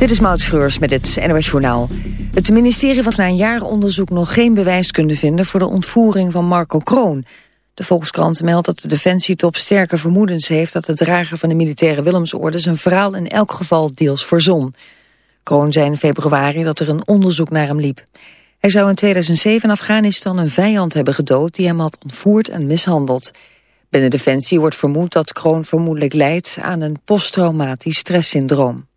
Dit is Maud Schreurs met het NOS Journaal. Het ministerie van na een jaar onderzoek nog geen bewijs kunnen vinden... voor de ontvoering van Marco Kroon. De Volkskrant meldt dat de defensietop sterke vermoedens heeft... dat de drager van de militaire Willemsorde zijn verhaal in elk geval deels verzon. Kroon zei in februari dat er een onderzoek naar hem liep. Hij zou in 2007 in Afghanistan een vijand hebben gedood... die hem had ontvoerd en mishandeld. Binnen Defensie wordt vermoed dat Kroon vermoedelijk leidt... aan een posttraumatisch stresssyndroom.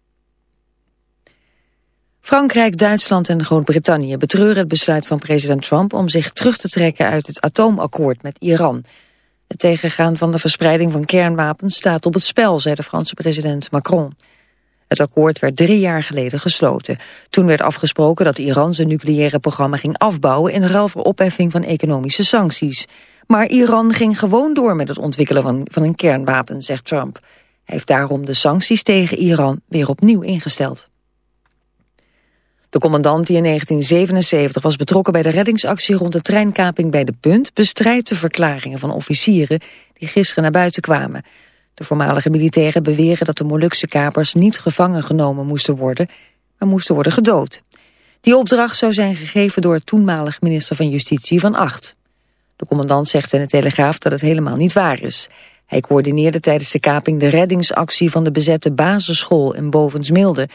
Frankrijk, Duitsland en Groot-Brittannië betreuren het besluit van president Trump om zich terug te trekken uit het atoomakkoord met Iran. Het tegengaan van de verspreiding van kernwapens staat op het spel, zei de Franse president Macron. Het akkoord werd drie jaar geleden gesloten. Toen werd afgesproken dat Iran zijn nucleaire programma ging afbouwen in ruil voor opheffing van economische sancties. Maar Iran ging gewoon door met het ontwikkelen van, van een kernwapen, zegt Trump. Hij heeft daarom de sancties tegen Iran weer opnieuw ingesteld. De commandant die in 1977 was betrokken bij de reddingsactie rond de treinkaping bij De Punt bestrijdt de verklaringen van officieren die gisteren naar buiten kwamen. De voormalige militairen beweren dat de Molukse kapers niet gevangen genomen moesten worden, maar moesten worden gedood. Die opdracht zou zijn gegeven door toenmalig minister van Justitie van Acht. De commandant zegt in de Telegraaf dat het helemaal niet waar is. Hij coördineerde tijdens de kaping de reddingsactie van de bezette basisschool in Bovensmilde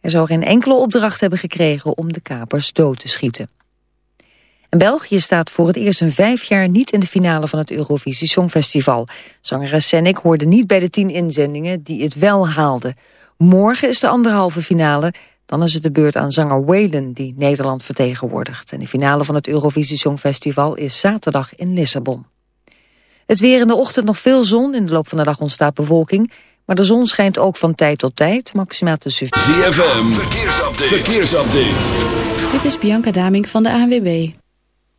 hij zou geen enkele opdracht hebben gekregen om de kapers dood te schieten. En België staat voor het eerst in vijf jaar niet in de finale van het Eurovisie Songfestival. Zangeres Sennik hoorde niet bij de tien inzendingen die het wel haalden. Morgen is de anderhalve finale. Dan is het de beurt aan zanger Waylon die Nederland vertegenwoordigt. En de finale van het Eurovisie Songfestival is zaterdag in Lissabon. Het weer in de ochtend nog veel zon. In de loop van de dag ontstaat bewolking. Maar de zon schijnt ook van tijd tot tijd, maximaal tussen... ZFM, verkeersupdate. verkeersupdate. Dit is Bianca Daming van de ANWB.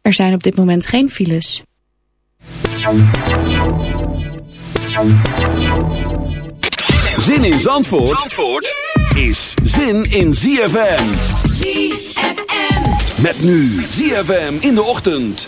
Er zijn op dit moment geen files. Zin in Zandvoort, Zandvoort is zin in ZFM. ZFM. Met nu ZFM in de ochtend.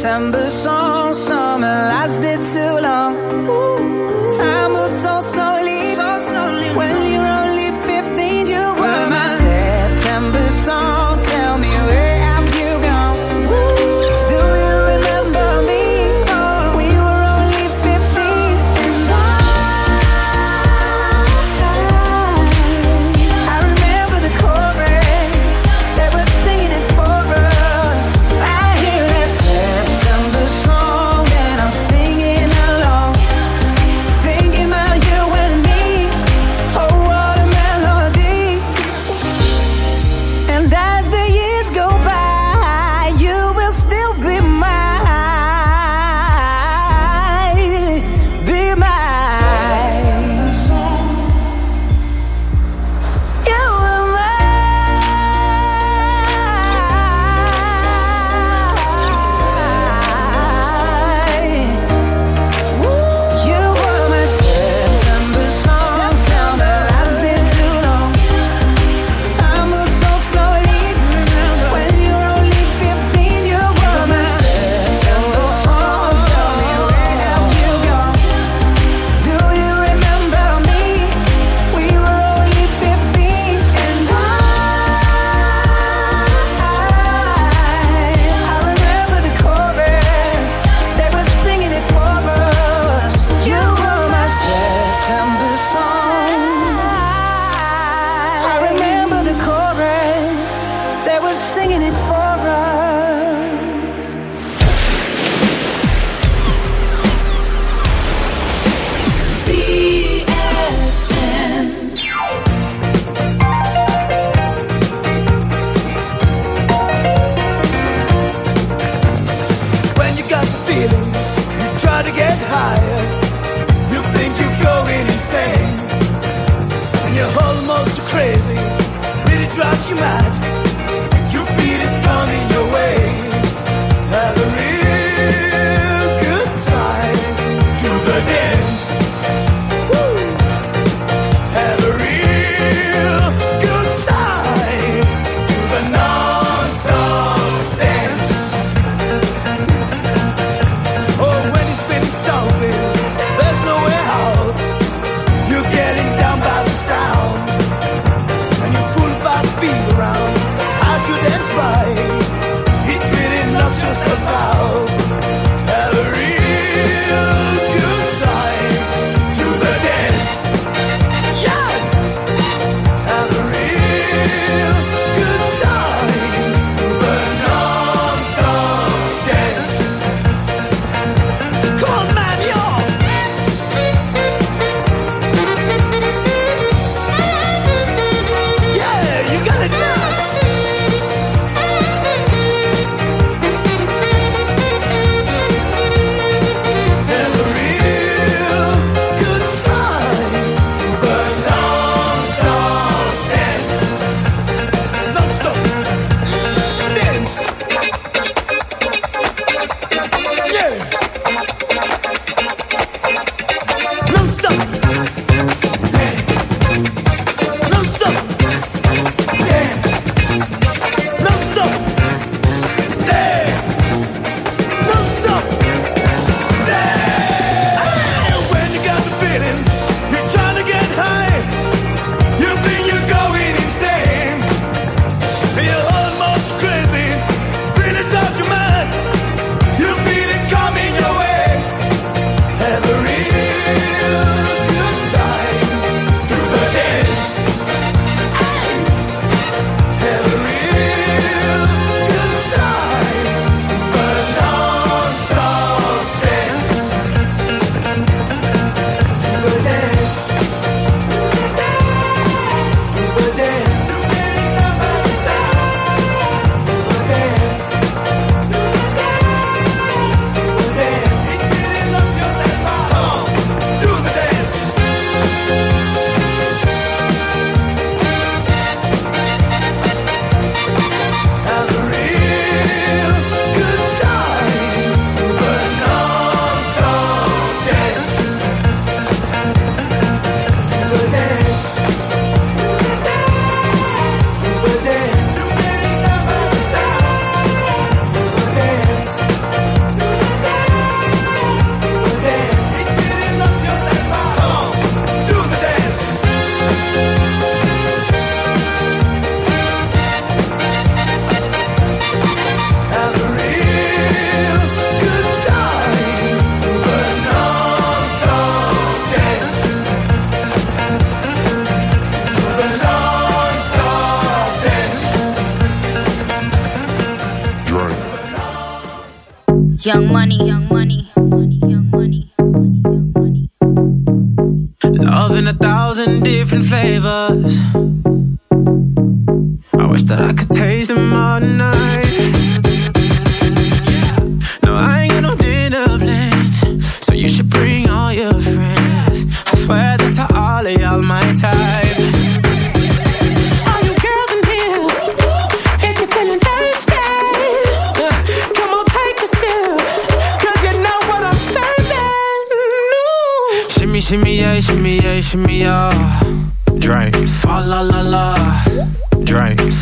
September.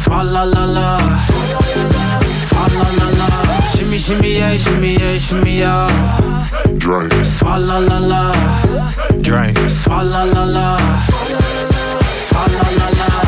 Swalla la la. Swalla la la. Shimmy, shimmy, yeah, shimmy, yeah, shimmy, yeah. Drink, swalla la la. Drink, swalla la la. Swalla la la.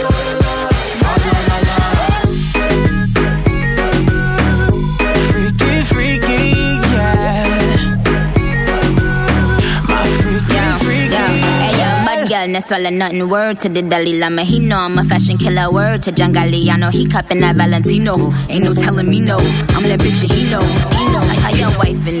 No swallow nothing. Word to the Dalai Lama, he know I'm a fashion killer. Word to John Galliano, he cupping that Valentino. Ain't no telling me no, I'm that bitch and he know. He know. Like how your wife in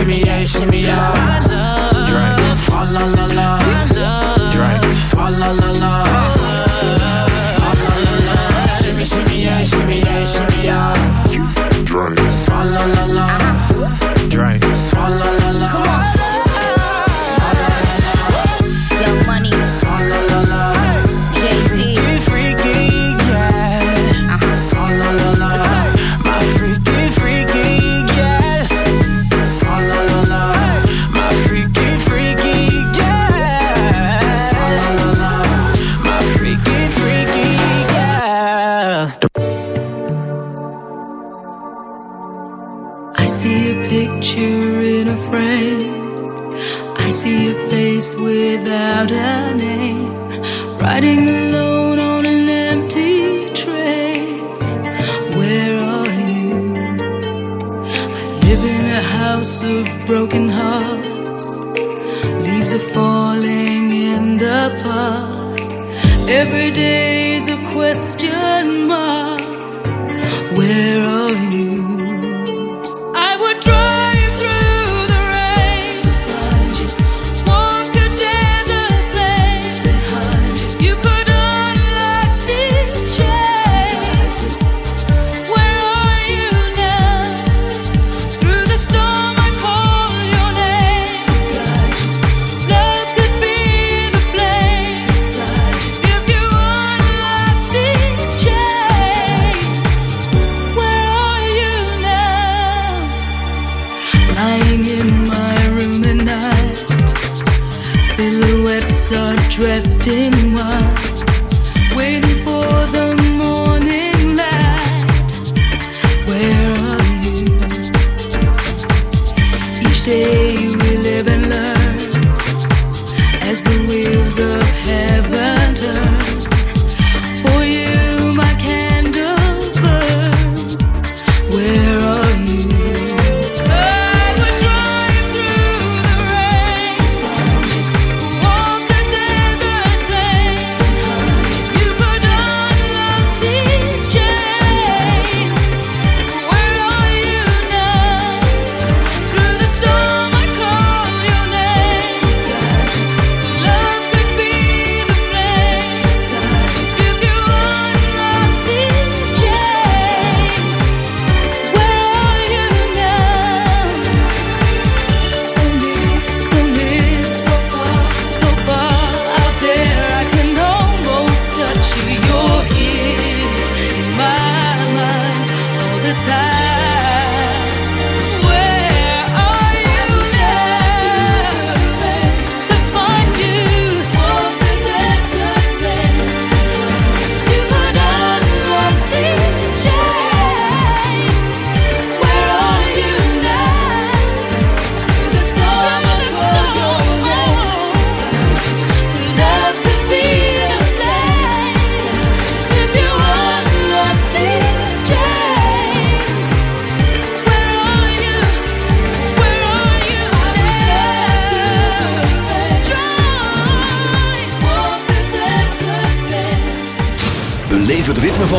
shimmy, yeah, shimmy, yeah, shimmy, yeah. Drink, swalla la la.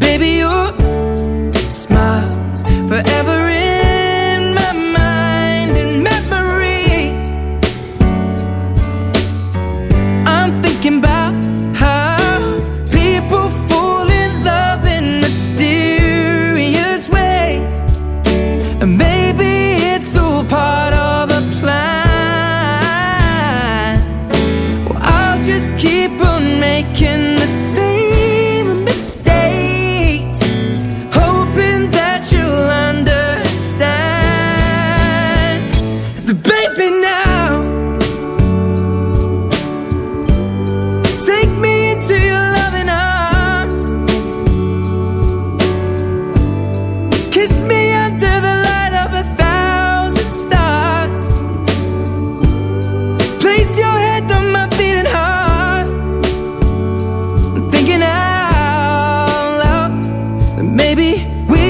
Baby, you're we